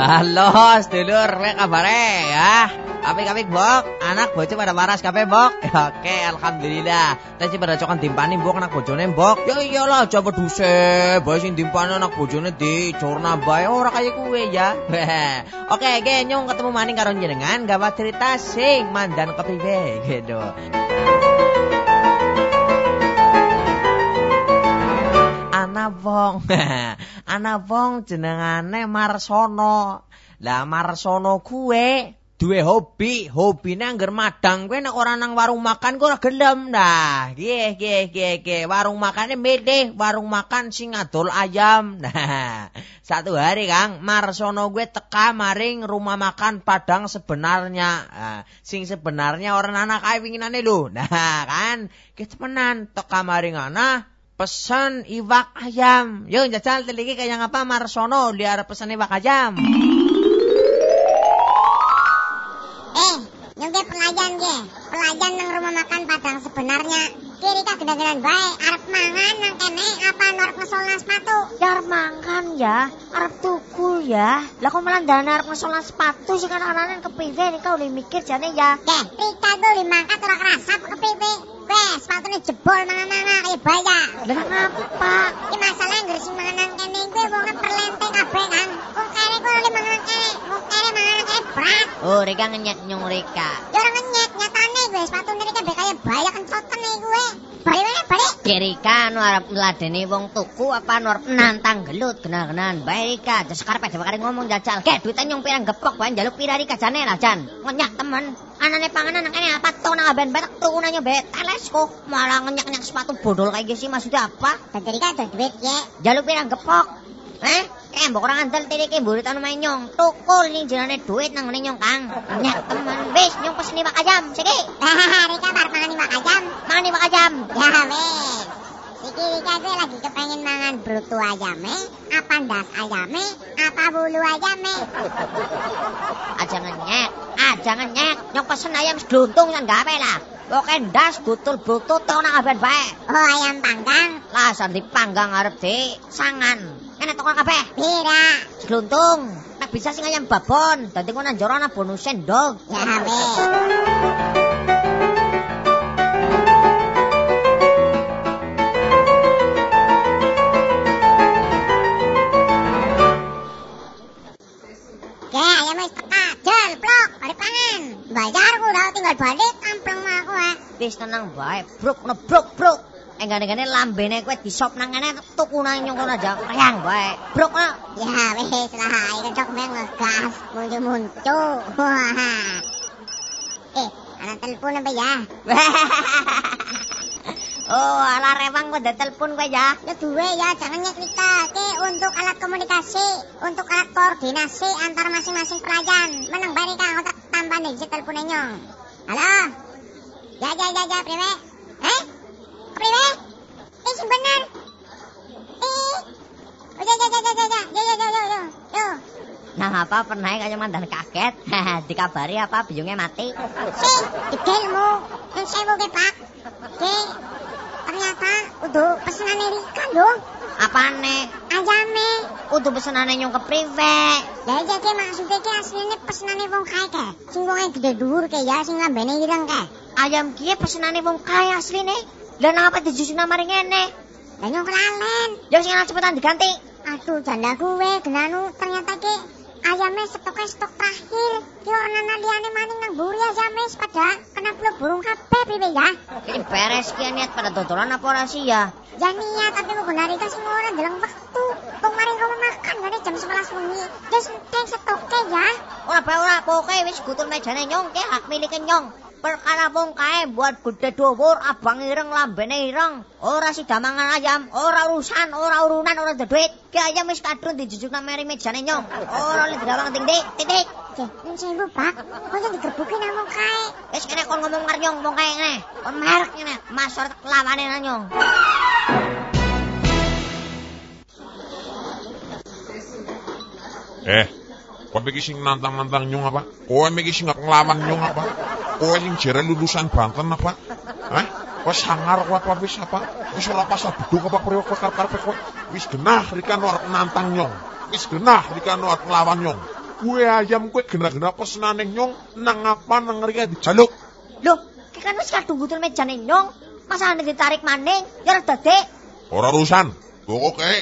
Halo, sedulur, apa kabar ya? Apik-apik, Bok. Anak bocah pada waras kabeh, Bok. Oke, alhamdulillah. Tadi pada cokan timpani, Bok, anak bojone, Bok. Ya iyalah, coba duse. Bae sing timpani anak bojone di corna bae ora kaya kuwe ya. Oke, ge nyong ketemu maning karo jenengan gawa cerita sing mandan kepriwe gitu. Ana wong. Ana wong jenengane Marsono. Lah Marsono kuwe duwe hobi, hobine angger madang kuwi nek ora nang warung makan kuwi ora gelem nah. Nggih, nggih, nggih, nggih. Warung makane milih warung makan sing adol ayam. Nah, satu hari Kang Marsono gue teka maring rumah makan Padang sebenarnya. Nah, sing sebenarnya orang anak kae winginane lho. Nah, kan kita teka maring ana pesan iwak ayam. Yo jajal teliki kayak ngapa Marsono dia pesan iwak ayam. Eh, nyong ge pelayan ge. Pelayan nang rumah makan Padang sebenarnya. Kiri ka gede-gedean bae, arep mangan nang kene apa norep ngesolna sepatu. Ya arep mangan ya, arep tukul ya. Lah kok malah ndane arep ngesolna sepatu sih kan anane kepiye nih kau udah mikir jane ya. Deh, Rika tuh limangkat ora kerasa apa kepiye. Wes, sepatune jebol mana-mana Surabaya. Lah ngapa? Iki masalah ngger sing mangan kene kuwi wong perlenteng kabeh kan. Kok kene kuwi oleh mangan kene, kok kene mangan kene brat. Oh, reka ngenyek nyung reka. Ya ora ngenyek, nyatane wis patune reka balik? Rika anu arep ngladeni wong tuku apa anu arep nantang gelut genah-genahan bae Rika. Terus karep dhewe kare ngomong jajal. Ke duite nyong pirang gepok bae njaluk pira Rika jane lah jan. Ngenyak temen. Anane panganan nang kene apa tong nang ben betek tuku nanya be telesku. Malah ngenyak-nyak sepatu bodol kayak gini sih maksudnya apa? Dadi Rika ada duit ya. Jaluk pirang gepok. Eh, eh mbok ora ngandel tirike mburit anu main nyong. Tukul ning jenenge duit nang ngene nyong Kang. Nyak temen wis nyong pesen iwak ayam. Siki. Rika bar mangan iwak ayam. Mangan iwak ayam. Ya wes. Rika gue lagi kepengen mangan brutu ayame, apa ndas ayame, apa bulu ayame. Aja ngenyek, aja ngenyek. Nyong pesen ayam seduntung kan gawe lah. Pokoke ndas butul butut tong nang aben bae. Oh ayam panggang, Lah san dipanggang arep di sangan. Kene toko kabeh. pira. Seduntung. Nek bisa sing ayam babon, dadi ngono njero ana bonus sendok. Ya wes. Wis teka, jel, plok, balik pangan. Bayar ku udah tinggal balik, ampleng aku ah. Wis tenang bae, bruk no bruk bruk. Enggane-enggane lambene kowe disop nang kene tuku nang nyong kono aja reyang bae. Bruk no. Ya wes lah, ikan cok meng ngegas, muncul-muncul. Wah. Eh, anak telepon apa ya? oh, ala rewang kok ada telepon kowe ya. Ya duwe ya, jangan nyeklika. Oke, untuk alat komunikasi, untuk alat koordinasi antar masing-masing pelayan. Menang bari kang, otak tambah nih si teleponnya nyong. Halo? Ya, ya, ya, ya, priwe? Eh? Priwe? Eh, sing bener? Eh? Oh, ya, ya, ya, ya, ya, ya, ya, ya, ya, ya, ya, ya. Nah, apa pernah kaya mandan kaget? Dikabari apa biyungnya mati? Si, digelmu. Yang sewu ke, Pak. Oke. Udah pesenannya Rika dong. Apane? Ayame. Udah pesenane nyong ke prive. Lah iya ki maksudnya ki asline pesenane wong kae ke. Sing wonge gede dhuwur ke ya sing lambene ireng ke. Ayam kie pesenane wong kaya asline. Lah napa dijusuna maring ngene? Lah nyong kelalen. Ya sing cepetan diganti. Aduh janda gue genanu ternyata ki ayamnya stoknya stok terakhir. Ki ora ana liyane maning nang buri ayame pada kena flu burung kabeh piye ya. Kayaknya beres kia niat pada dodolan apa sih ya? Ya niat tapi kok benar itu sing ora ndeleng wektu. Wong mari kono makan ngene jam 11 wengi. Wis penting stoknya ya. Ora bae ora pokoke wis gutul mejane nyong ke hak milike nyong. Perkara wong kae buat gede dhuwur, abang ireng, lambene ireng. Ora sida mangan ayam, ora urusan, ora urunan, ora ada duit. Ki ayam wis kadrun dijujuk nang meri mejane nyong. Ora oleh digawang tindik, titik. Nyun sewu pak. Kok yang digerbuki nang wong kae. Wis kene kon ngomong karo nyong wong kae ngene. Kon merek ngene, masor lawane nang nyong. Eh, kowe iki sing nantang-nantang nyung apa? Kowe iki sing ngelawan nyung apa? Kowe sing jere lulusan Banten apa? Hah? Wis sangar kuat apa wis apa? Wis ora pasal beduk apa priyo kowe karep kowe. Wis genah rika arep nantang nyong. Wis genah rika arep nglawan nyong. Kue ayam kue genah-genah pesenane nyong nang apa nang rika dijaluk. Loh, ki kan wis kadung butuh mejane nyong. Masa ane ditarik maning, ya dadek. Ora urusan. Pokoke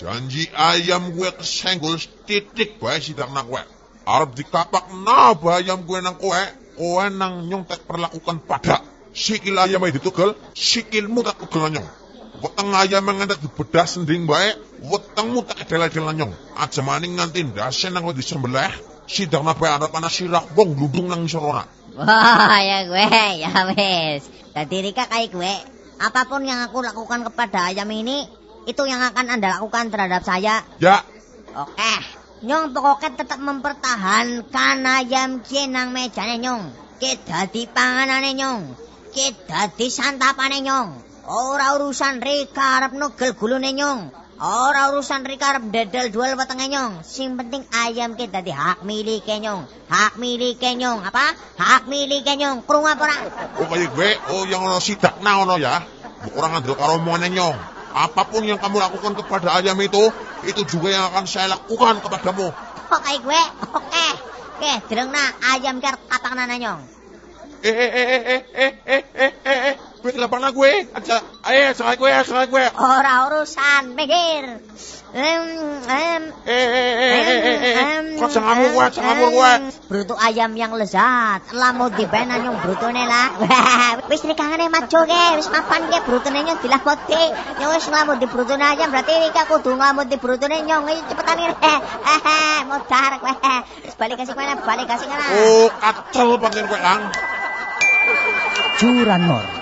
janji ayam gue kesenggol titik bae sidak nang kowe. Arep dikapak napa ayam gue nang kowe, kowe nang nyong tak perlakukan pada. Sikil ayam ditugel, sikilmu tak tugel nyong. Weteng ayam yang ngentek dibedah sending bae, wetengmu tak edel-edel nyong. Aja maning nganti ndase nang disembelih, sidak napa arep ana sirah wong glundung nang isor ora. Wah, ya gue, ya wis. Jadi Rika kayak gue, apa pun yang aku lakukan kepada ayam ini, itu yang akan Anda lakukan terhadap saya. Ya, Oke. Nyong pokoknya tetap mempertahankan ayam kie nang mejane nyong. Kie dadi panganane nyong. Kie dadi santapane nyong. Ora urusan Rika arep nugel gulune nyong. Ora urusan Rika arep dedel jual wetenge nyong. Sing penting ayam ki dadi hak milik nyong. Hak milik nyong apa? Hak milik nyong. Krungu apa ora? Oh kaya gue oh yang ono sidakna ono ya. Ora ngandel karo omongane nyong. Apa pun yang kamu lakukan kepada ayam itu, itu juga yang akan saya lakukan kepadamu. Oh kaya gue? Oke. Oke, drengna ayam ker katang nana nyong. Eh eh eh eh eh eh eh, eh. Gue telepon lah gue. Ayo, soal gue, soal gue. Ora urusan, pikir. Um, um, eh, eh, eh, eh, eh, eh, eh, eh. kok sengamur gua, sengamur gua. Bruto ayam yang lezat. Lah mau dibena nyong brutone lah. Wis nikangane majo ke, wis mapan ke brutone nyong dilapoti. Nyong wis nglamut di brutone ayam berarti iki aku kudu nglamut di brutone nyong cepetan ngene. Modar kowe. Wis balik kasih kowe, balik kasih kowe. Oh, kacel pakir kowe, Lang. curanmor